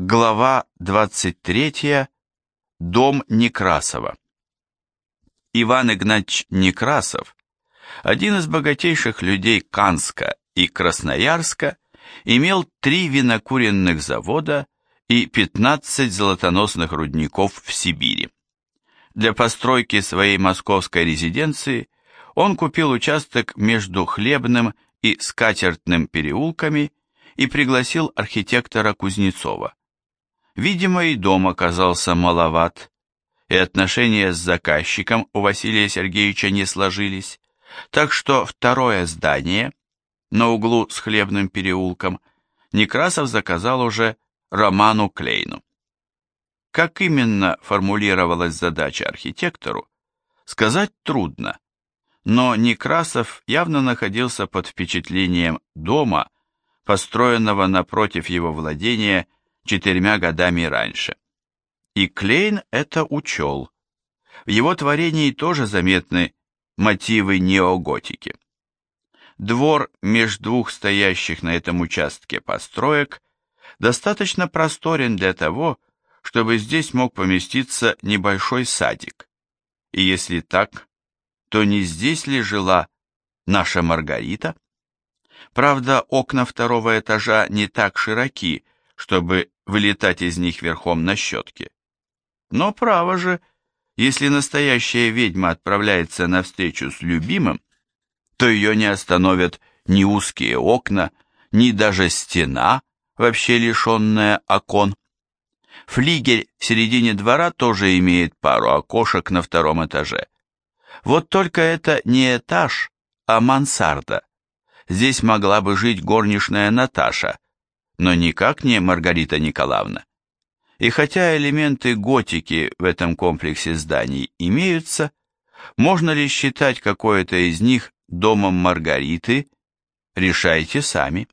Глава 23. Дом Некрасова. Иван Игнатьевич Некрасов, один из богатейших людей Канска и Красноярска, имел три винокуренных завода и 15 золотоносных рудников в Сибири. Для постройки своей московской резиденции он купил участок между Хлебным и Скатертным переулками и пригласил архитектора Кузнецова. Видимо, и дом оказался маловат, и отношения с заказчиком у Василия Сергеевича не сложились, так что второе здание на углу с Хлебным переулком Некрасов заказал уже Роману Клейну. Как именно формулировалась задача архитектору, сказать трудно, но Некрасов явно находился под впечатлением дома, построенного напротив его владения четырьмя годами раньше. И Клейн это учел. В его творении тоже заметны мотивы неоготики. Двор между двух стоящих на этом участке построек достаточно просторен для того, чтобы здесь мог поместиться небольшой садик. И если так, то не здесь ли жила наша Маргарита? Правда, окна второго этажа не так широки, чтобы вылетать из них верхом на щетке. Но право же, если настоящая ведьма отправляется на встречу с любимым, то ее не остановят ни узкие окна, ни даже стена, вообще лишенная окон. Флигель в середине двора тоже имеет пару окошек на втором этаже. Вот только это не этаж, а мансарда. Здесь могла бы жить горничная Наташа, но никак не Маргарита Николаевна. И хотя элементы готики в этом комплексе зданий имеются, можно ли считать какое-то из них домом Маргариты, решайте сами.